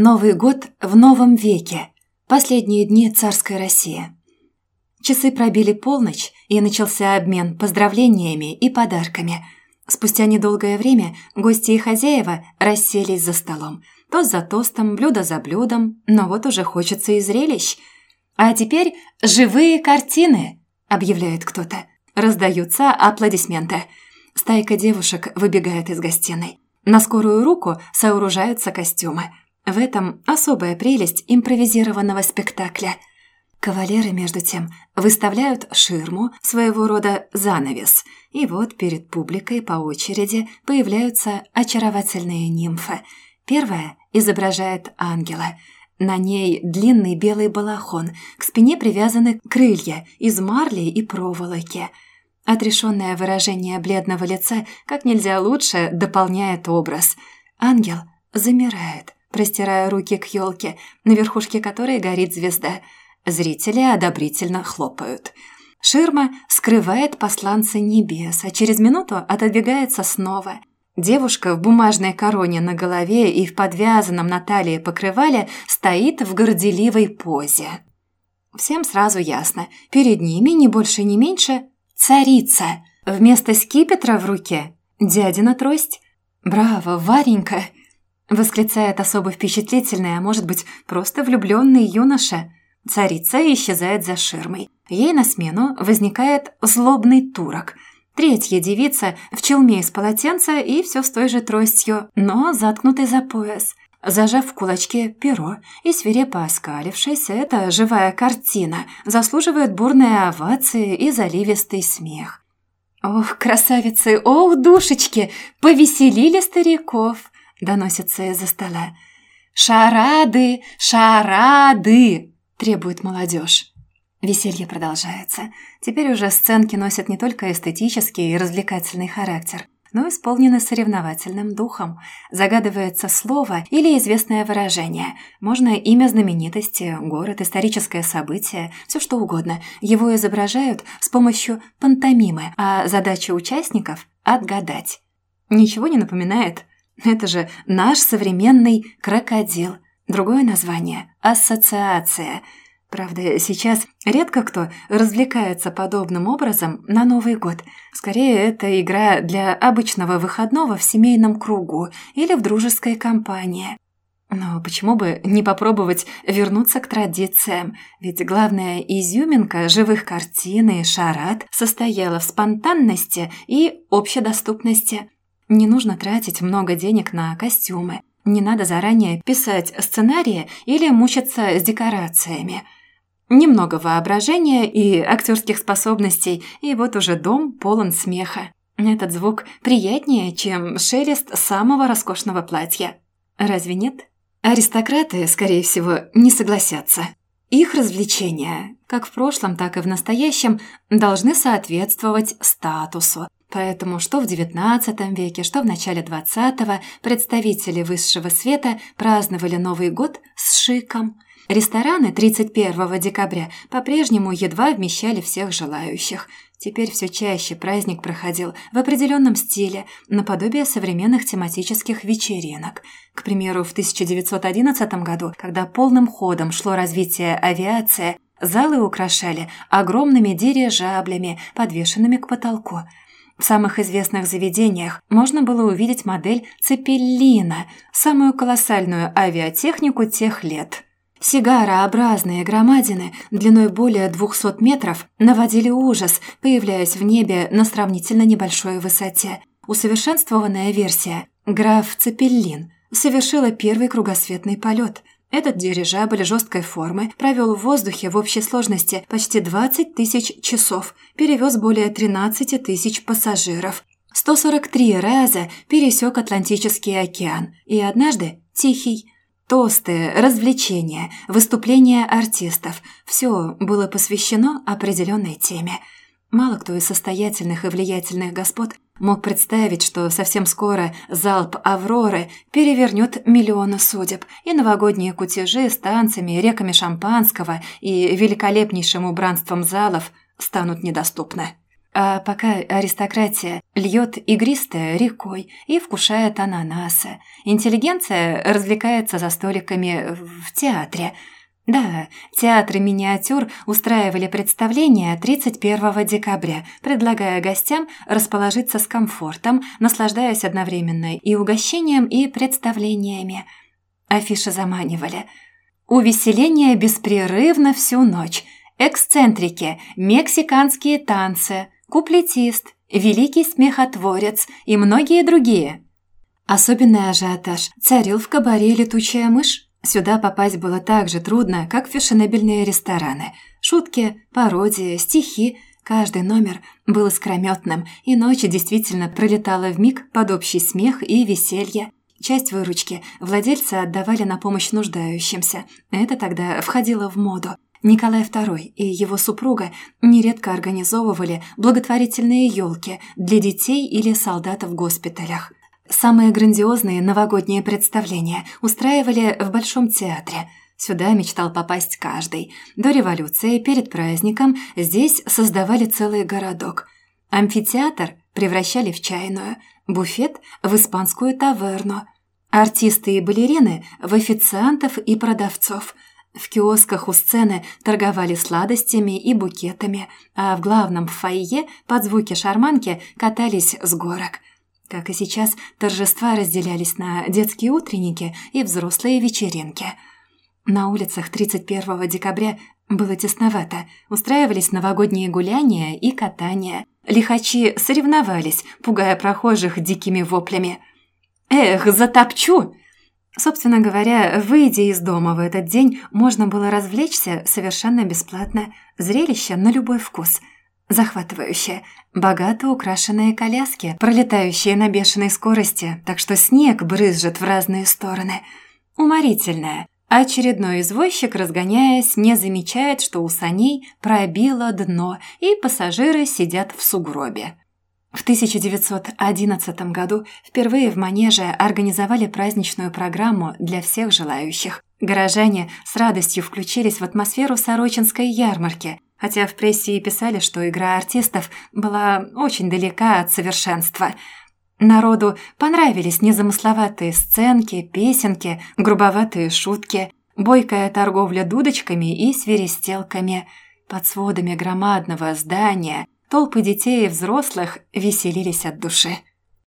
Новый год в новом веке. Последние дни царской России. Часы пробили полночь, и начался обмен поздравлениями и подарками. Спустя недолгое время гости и хозяева расселись за столом. Тост за тостом, блюдо за блюдом, но вот уже хочется и зрелищ. «А теперь живые картины!» – объявляет кто-то. Раздаются аплодисменты. Стайка девушек выбегает из гостиной. На скорую руку сооружаются костюмы. В этом особая прелесть импровизированного спектакля. Кавалеры, между тем, выставляют ширму, своего рода занавес, и вот перед публикой по очереди появляются очаровательные нимфы. Первая изображает ангела. На ней длинный белый балахон, к спине привязаны крылья из марли и проволоки. Отрешенное выражение бледного лица как нельзя лучше дополняет образ. Ангел замирает, простирая руки к елке, на верхушке которой горит звезда. Зрители одобрительно хлопают. Ширма скрывает посланца небес, а через минуту отодвигается снова. Девушка в бумажной короне на голове и в подвязанном на талии покрывале стоит в горделивой позе. Всем сразу ясно, перед ними не больше не меньше царица. Вместо скипетра в руке дядина трость. «Браво, Варенька!» Восклицает особо впечатлительный, а может быть, просто влюбленный юноша. Царица исчезает за ширмой. Ей на смену возникает злобный турок. Третья девица в челме из полотенца и все с той же тростью, но заткнутой за пояс. Зажав в кулачке перо и свирепо оскалившись, эта живая картина заслуживает бурной овации и заливистый смех. «Ох, красавицы, ох, душечки, повеселили стариков!» – доносится из-за стола. «Шарады! Шарады!» – требует молодежь. Веселье продолжается. Теперь уже сценки носят не только эстетический и развлекательный характер, но исполнены соревновательным духом. Загадывается слово или известное выражение. Можно имя знаменитости, город, историческое событие, все что угодно. Его изображают с помощью пантомимы, а задача участников – отгадать. Ничего не напоминает? Это же наш современный крокодил. Другое название – ассоциация. Правда, сейчас редко кто развлекается подобным образом на Новый год. Скорее, это игра для обычного выходного в семейном кругу или в дружеской компании. Но почему бы не попробовать вернуться к традициям? Ведь главная изюминка живых картин и шарат состояла в спонтанности и общедоступности – не нужно тратить много денег на костюмы. Не надо заранее писать сценарии или мучиться с декорациями. Немного воображения и актерских способностей, и вот уже дом полон смеха. Этот звук приятнее, чем шелест самого роскошного платья. Разве нет? Аристократы, скорее всего, не согласятся. Их развлечения, как в прошлом, так и в настоящем, должны соответствовать статусу, Поэтому что в XIX веке, что в начале XX представители высшего света праздновали Новый год с шиком. Рестораны 31 декабря по-прежнему едва вмещали всех желающих. Теперь все чаще праздник проходил в определенном стиле, наподобие современных тематических вечеринок. К примеру, в 1911 году, когда полным ходом шло развитие авиации, залы украшали огромными дирижаблями, подвешенными к потолку – в самых известных заведениях можно было увидеть модель «Цепеллина», самую колоссальную авиатехнику тех лет. Сигарообразные громадины длиной более 200 метров наводили ужас, появляясь в небе на сравнительно небольшой высоте. Усовершенствованная версия «Граф Цепеллин» совершила первый кругосветный полет – этот дирижабль жесткой формы провел в воздухе в общей сложности почти 20 тысяч часов, перевез более 13 тысяч пассажиров. 143 раза пересек Атлантический океан и однажды Тихий. Тосты, развлечения, выступления артистов – все было посвящено определенной теме. Мало кто из состоятельных и влиятельных господ Мог представить, что совсем скоро залп «Авроры» перевернет миллионы судеб, и новогодние кутежи с танцами, реками шампанского и великолепнейшим убранством залов станут недоступны. А пока аристократия льет игристое рекой и вкушает ананасы, интеллигенция развлекается за столиками в театре. Да, театры миниатюр устраивали представления 31 декабря, предлагая гостям расположиться с комфортом, наслаждаясь одновременно и угощением, и представлениями. Афиши заманивали. Увеселение беспрерывно всю ночь. Эксцентрики, мексиканские танцы – куплетист, великий смехотворец и многие другие. Особенный ажиотаж царил в кабаре «Летучая мышь». Сюда попасть было так же трудно, как в фешенебельные рестораны. Шутки, пародии, стихи – Каждый номер был искрометным, и ночь действительно пролетала в миг под общий смех и веселье. Часть выручки владельцы отдавали на помощь нуждающимся. Это тогда входило в моду – Николай II и его супруга нередко организовывали благотворительные елки для детей или солдат в госпиталях. Самые грандиозные новогодние представления устраивали в Большом театре. Сюда мечтал попасть каждый. До революции, перед праздником, здесь создавали целый городок. Амфитеатр превращали в чайную, буфет – в испанскую таверну. Артисты и балерины – в официантов и продавцов – в киосках у сцены торговали сладостями и букетами, а в главном фойе под звуки шарманки катались с горок. Как и сейчас, торжества разделялись на детские утренники и взрослые вечеринки. На улицах 31 декабря было тесновато, устраивались новогодние гуляния и катания. Лихачи соревновались, пугая прохожих дикими воплями. «Эх, затопчу!» Собственно говоря, выйдя из дома в этот день, можно было развлечься совершенно бесплатно. Зрелище на любой вкус. Захватывающее. Богато украшенные коляски, пролетающие на бешеной скорости, так что снег брызжет в разные стороны. Уморительное. Очередной извозчик, разгоняясь, не замечает, что у саней пробило дно, и пассажиры сидят в сугробе. В 1911 году впервые в Манеже организовали праздничную программу для всех желающих. Горожане с радостью включились в атмосферу Сорочинской ярмарки, хотя в прессе и писали, что игра артистов была очень далека от совершенства. Народу понравились незамысловатые сценки, песенки, грубоватые шутки, бойкая торговля дудочками и свиристелками. Под сводами громадного здания – Толпы детей и взрослых веселились от души.